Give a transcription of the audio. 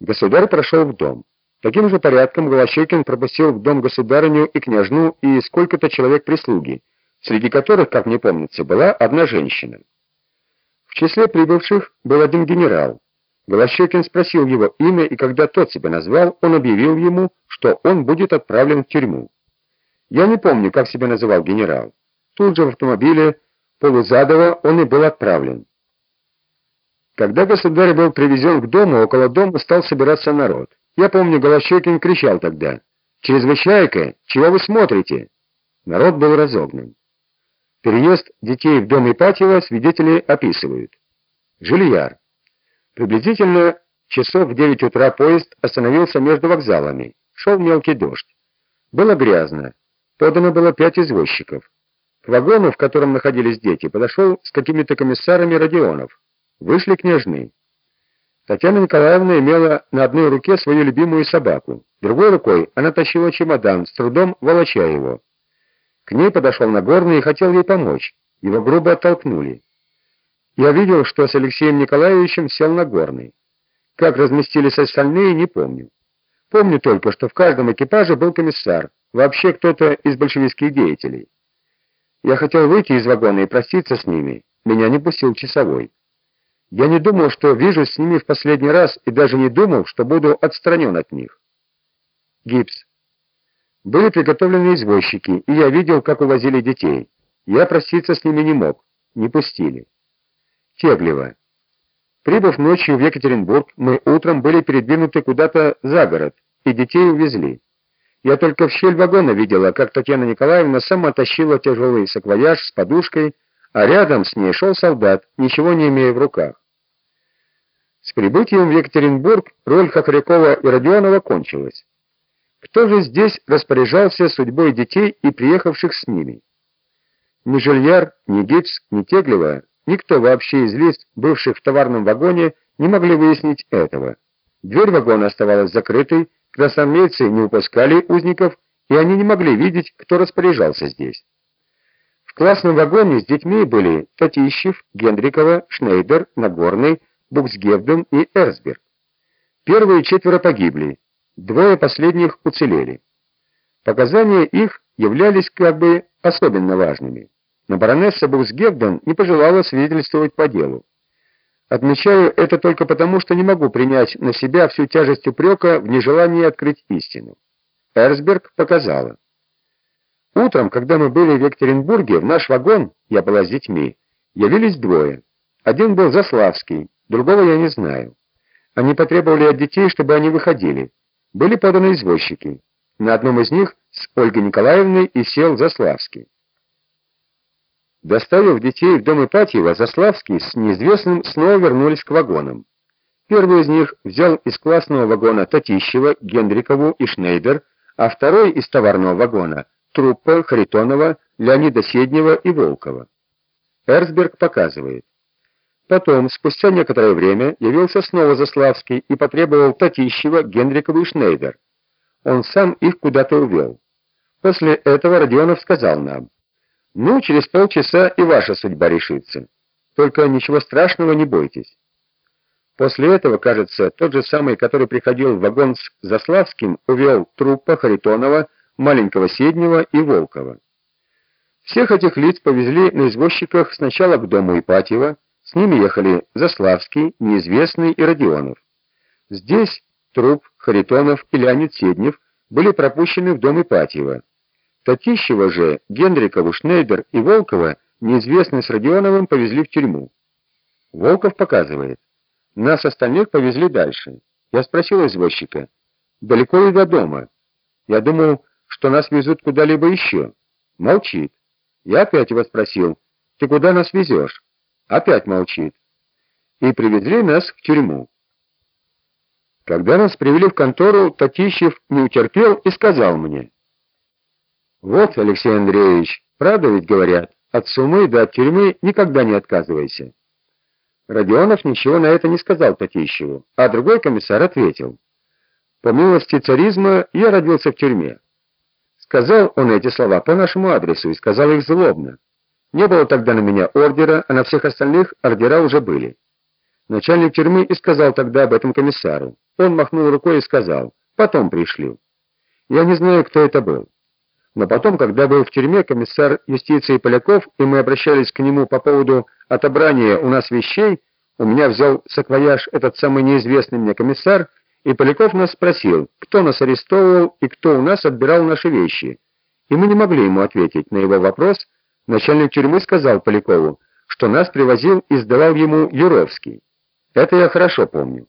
Государь прошел в дом. Таким же порядком Голощекин пропустил в дом государыню и княжну и сколько-то человек прислуги, среди которых, как мне помнится, была одна женщина. В числе прибывших был один генерал. Голощекин спросил его имя, и когда тот себя назвал, он объявил ему, что он будет отправлен в тюрьму. Я не помню, как себя называл генерал. Тут же в автомобиле Полузадова он и был отправлен. Когда государь был привезен к дому, около дома стал собираться народ. Я помню, Голощекин кричал тогда: "Чрезвычайка, чего вы смотрите?" Народ был разогнан. Переезд детей в дом Ипатьева свидетели описывают. Жильяр. Приблизительно часов в 9 утра поезд остановился между вокзалами. Шел мелкий дождь. Было грязно. Подано было пять извозчиков. К вагону, в котором находились дети, подошел с какими-то комиссарами Родионов. Вышли княжны. Татьяна Николаевна имела на одной руке свою любимую собаку, другой рукой она тащила чемодан, с трудом волоча его. К ней подошел Нагорный и хотел ей помочь. Его грубо оттолкнули. Я видел, что с Алексеем Николаевичем сел Нагорный. Как разместились остальные, не помню. Помню только, что в каждом экипаже был комиссар, вообще кто-то из большевистских деятелей. Я хотел выйти из вагона и проститься с ними. Меня не пустил часовой. Я не думал, что вижу с ними в последний раз, и даже не думал, что буду отстранен от них. Гипс. Были приготовлены извозчики, и я видел, как увозили детей. Я проститься с ними не мог, не пустили. Теглева. Прибыв ночью в Екатеринбург, мы утром были передвинуты куда-то за город, и детей увезли. Я только в щель вагона видела, как Татьяна Николаевна сама тащила тяжелый саквояж с подушкой, а рядом с ней шел солдат, ничего не имея в руках. С прибытием в Екатеринбург роль Хохрякова и Родионова кончилась. Кто же здесь распоряжался судьбой детей и приехавших с ними? Ни Жильяр, ни Гипс, ни Теглева, никто вообще из лиц, бывших в товарном вагоне, не могли выяснить этого. Дверь вагона оставалась закрытой, красноармейцы не упускали узников, и они не могли видеть, кто распоряжался здесь. Классном вагоне с детьми были Татищев, Гендрикова, Шнейдер, Нагорный, Буксгевден и Эрсберг. Первые четверо погибли, двое последних уцелели. Показания их являлись как бы особенно важными. Но баронесса Буксгевден не пожелала свидетельствовать по делу. Отмечаю это только потому, что не могу принять на себя всю тяжесть упрека в нежелании открыть истину. Эрсберг показала. Утром, когда мы были в Екатеринбурге, в наш вагон, я была с детьми, явились двое. Один был Заславский, Другого я не знаю. Они потребовали от детей, чтобы они выходили. Были поданы извозчики. На одном из них с Ольгой Николаевной и сел Заславский. Доставив детей в дом Ипатьева, Заславский с неизвестным снова вернулись к вагонам. Первый из них взял из классного вагона Татищева, Гендрикову и Шнейдер, а второй из товарного вагона Труппа, Харитонова, Леонида Седнева и Волкова. Эрсберг показывает. Потом, спустя некоторое время, явился снова Заславский и потребовал Татищева, Генрикова и Шнейдер. Он сам их куда-то увел. После этого Родионов сказал нам: "Ну, через полчаса и ваша судьба решится. Только ничего страшного не бойтесь". После этого, кажется, тот же самый, который приходил в вагон с Заславским, увел трупа Харитонова, маленького Седнева и Волкова. Всех этих лиц повезли на извозчиках сначала к дому Ипатьева, с ними ехали Заславский, Неизвестный и Родионов. Здесь Труп, Харитонов и Леонид Седнев были пропущены в дом Ипатьева. Татищева же, Генрикову, Шнейдер и Волкова неизвестный с Родионовым повезли в тюрьму. Волков показывает. Нас остальных повезли дальше. Я спросил извозчика: "Далеко ли до дома?" Я думал, что нас везут куда-либо еще. Молчит. Я опять его спросил: "Ты куда нас везешь?» Опять молчит. И привезли нас в тюрьму. Когда нас привели в контору, Татищев не утерпел и сказал мне: "Вот, Алексей Андреевич, правда ведь говорят, от сумы до от тюрьмы никогда не отказывайся". Родионов ничего на это не сказал Татищеву, а другой комиссар ответил: "По милости царизма я родился в тюрьме". Сказал он эти слова по нашему адресу и сказал их злобно. Не было тогда на меня ордера, а на всех остальных ордера уже были. Начальник тюрьмы и сказал тогда об этом комиссару. Он махнул рукой и сказал, потом пришлю. Я не знаю, кто это был. Но потом, когда был в тюрьме комиссар юстиции Поляков, и мы обращались к нему по поводу отобрания у нас вещей, у меня взял саквояж этот самый неизвестный мне комиссар, и Поляков нас спросил, кто нас арестовывал и кто у нас отбирал наши вещи. И мы не могли ему ответить на его вопрос. Начальник тюрьмы сказал Полякову, что нас привозил и сдавал ему Юровский. Это я хорошо помню.